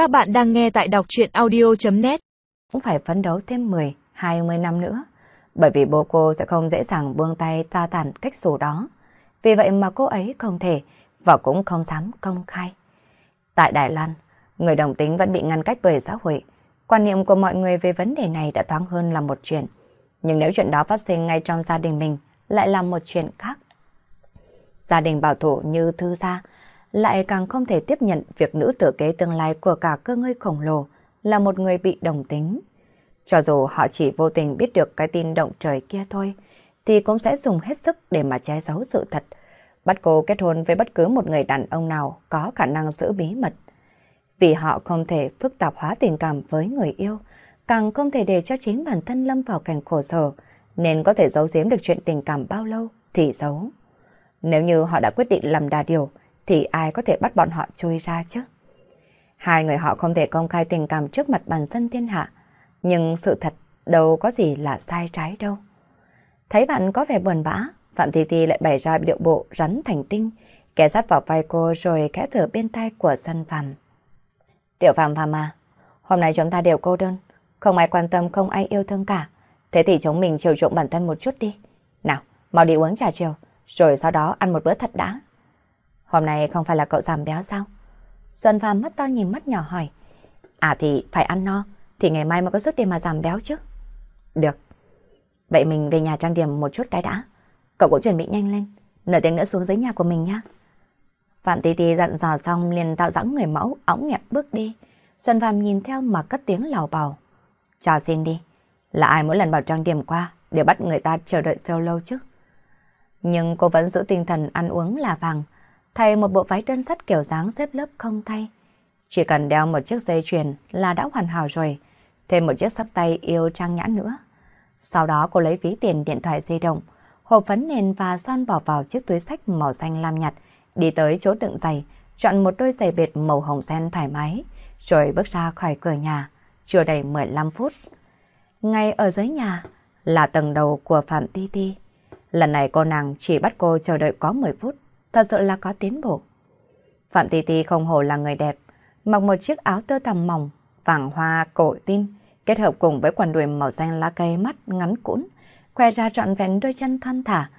Các bạn đang nghe tại đọc chuyện audio.net Cũng phải phấn đấu thêm 10, 20 năm nữa. Bởi vì bố cô sẽ không dễ dàng buông tay ta tản cách dù đó. Vì vậy mà cô ấy không thể và cũng không dám công khai. Tại Đài Loan, người đồng tính vẫn bị ngăn cách bởi xã hội. Quan niệm của mọi người về vấn đề này đã thoáng hơn là một chuyện. Nhưng nếu chuyện đó phát sinh ngay trong gia đình mình, lại là một chuyện khác. Gia đình bảo thủ như thư gia, lại càng không thể tiếp nhận việc nữ tử kế tương lai của cả cơ ngơi khổng lồ là một người bị đồng tính. Cho dù họ chỉ vô tình biết được cái tin động trời kia thôi, thì cũng sẽ dùng hết sức để mà che giấu sự thật, bắt cô kết hôn với bất cứ một người đàn ông nào có khả năng giữ bí mật. Vì họ không thể phức tạp hóa tình cảm với người yêu, càng không thể để cho chính bản thân lâm vào cảnh khổ sở, nên có thể giấu giếm được chuyện tình cảm bao lâu thì giấu. Nếu như họ đã quyết định làm đà điều, thì ai có thể bắt bọn họ chui ra chứ? Hai người họ không thể công khai tình cảm trước mặt bản dân thiên hạ, nhưng sự thật đâu có gì là sai trái đâu. Thấy bạn có vẻ buồn bã, Phạm Thi Thi lại bày ra điệu bộ rắn thành tinh, kẻ sát vào vai cô rồi khẽ thở bên tai của Xuân Phạm. Tiểu Phạm Phạm à, hôm nay chúng ta đều cô đơn, không ai quan tâm, không ai yêu thương cả. Thế thì chúng mình chiều chuộng bản thân một chút đi. Nào, mau đi uống trà chiều, rồi sau đó ăn một bữa thật đã. Hôm nay không phải là cậu giảm béo sao? Xuân Phạm mắt to nhìn mắt nhỏ hỏi. À thì phải ăn no, thì ngày mai mới có sức để mà giảm béo chứ. Được. Vậy mình về nhà trang điểm một chút cái đã. Cậu cũng chuẩn bị nhanh lên, nửa tiếng nữa xuống dưới nhà của mình nhá. Phạm tì tì dặn dò xong liền tạo dáng người mẫu, ống nghẹp bước đi. Xuân Phạm nhìn theo mà cất tiếng lào bào. Chào xin đi. Là ai mỗi lần bảo trang điểm qua đều bắt người ta chờ đợi siêu lâu chứ? Nhưng cô vẫn giữ tinh thần ăn uống là vàng thay một bộ váy đơn sắt kiểu dáng xếp lớp không tay. Chỉ cần đeo một chiếc dây chuyền là đã hoàn hảo rồi, thêm một chiếc sắp tay yêu trang nhã nữa. Sau đó cô lấy ví tiền điện thoại di động, hộp phấn nền và son bỏ vào chiếc túi sách màu xanh lam nhạt, đi tới chỗ đựng giày, chọn một đôi giày bệt màu hồng sen thoải mái, rồi bước ra khỏi cửa nhà, chưa đầy 15 phút. Ngay ở dưới nhà là tầng đầu của Phạm Ti Ti. Lần này cô nàng chỉ bắt cô chờ đợi có 10 phút thật sự là có tiến bộ. Phạm tì tì không hổ là người đẹp, mặc một chiếc áo tơ tằm mỏng, vàng hoa cổ tim, kết hợp cùng với quần đùi màu xanh lá cây mắt ngắn cũn, khoe ra trọn vẹn đôi chân thon thả.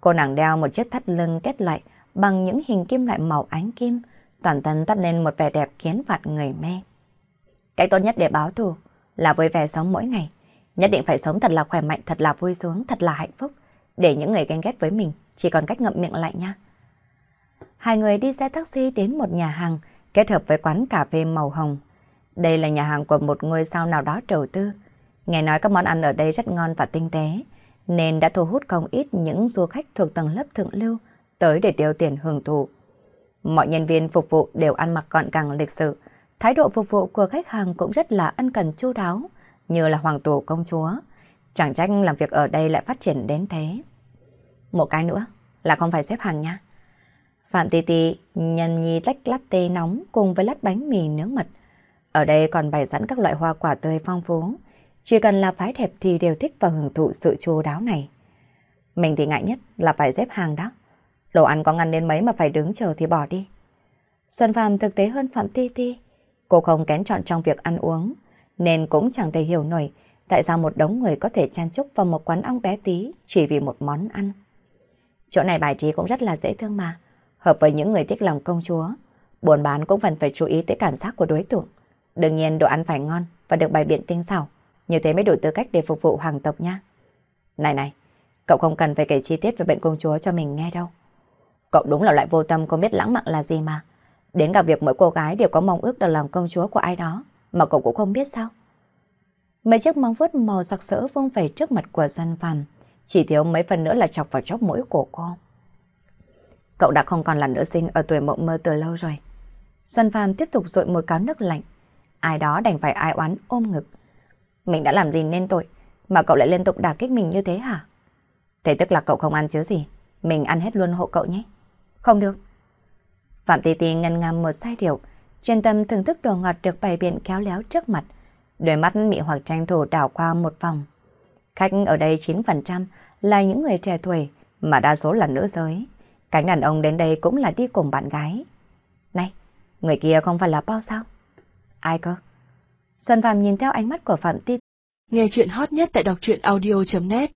Cô nàng đeo một chiếc thắt lưng kết lại bằng những hình kim loại màu ánh kim, toàn thân tắt lên một vẻ đẹp khiến vạn người mê. Cái tốt nhất để báo thù là vui vẻ sống mỗi ngày. Nhất định phải sống thật là khỏe mạnh, thật là vui sướng, thật là hạnh phúc. Để những người ganh ghét với mình chỉ còn cách ngậm miệng lại nha hai người đi xe taxi đến một nhà hàng kết hợp với quán cà phê màu hồng. Đây là nhà hàng của một ngôi sao nào đó đầu tư. Nghe nói các món ăn ở đây rất ngon và tinh tế, nên đã thu hút không ít những du khách thuộc tầng lớp thượng lưu tới để tiêu tiền hưởng thụ. Mọi nhân viên phục vụ đều ăn mặc gọn gàng lịch sự, thái độ phục vụ của khách hàng cũng rất là ân cần chu đáo, như là hoàng tử công chúa. Chẳng trách làm việc ở đây lại phát triển đến thế. Một cái nữa là không phải xếp hàng nha. Phạm Tì Tì nhân nhi tách tê nóng cùng với lát bánh mì nướng mật. Ở đây còn bày sẵn các loại hoa quả tươi phong phú. Chỉ cần là phái đẹp thì đều thích và hưởng thụ sự chu đáo này. Mình thì ngại nhất là phải xếp hàng đó. Đồ ăn có ngăn đến mấy mà phải đứng chờ thì bỏ đi. Xuân Phạm thực tế hơn Phạm Ti Ti. Cô không kén chọn trong việc ăn uống, nên cũng chẳng thể hiểu nổi tại sao một đống người có thể chen chúc vào một quán ong bé tí chỉ vì một món ăn. Chỗ này bài trí cũng rất là dễ thương mà hợp với những người thích lòng công chúa. Buôn bán cũng cần phải chú ý tới cảm giác của đối tượng. Đương nhiên đồ ăn phải ngon và được bày biện tinh xảo, như thế mới đủ tư cách để phục vụ hoàng tộc nha. Này này, cậu không cần phải kể chi tiết về bệnh công chúa cho mình nghe đâu. Cậu đúng là loại vô tâm không biết lãng mạn là gì mà. Đến cả việc mỗi cô gái đều có mong ước được lòng công chúa của ai đó, mà cậu cũng không biết sao. Mấy chiếc móng vuốt màu sặc sỡ vung vẩy trước mặt của Doan Phàm, chỉ thiếu mấy phần nữa là chọc vào chóc mũi của cô. Cậu đã không còn là nữ sinh ở tuổi mộng mơ từ lâu rồi. Xuân Phạm tiếp tục dội một cáo nước lạnh. Ai đó đành phải ai oán ôm ngực. Mình đã làm gì nên tội, mà cậu lại liên tục đả kích mình như thế hả? Thế tức là cậu không ăn chứ gì, mình ăn hết luôn hộ cậu nhé. Không được. Phạm Tì Tì ngân ngầm một sai điệu, chuyên tâm thưởng thức đồ ngọt được bày biện khéo léo trước mặt. Đôi mắt mị hoặc tranh thủ đảo qua một vòng. Khách ở đây 9% là những người trẻ tuổi, mà đa số là nữ giới. Cánh đàn ông đến đây cũng là đi cùng bạn gái. Này, người kia không phải là bao sao? Ai cơ? Xuân Phạm nhìn theo ánh mắt của Phạm Ti. Nghe chuyện hot nhất tại đọc truyện audio.net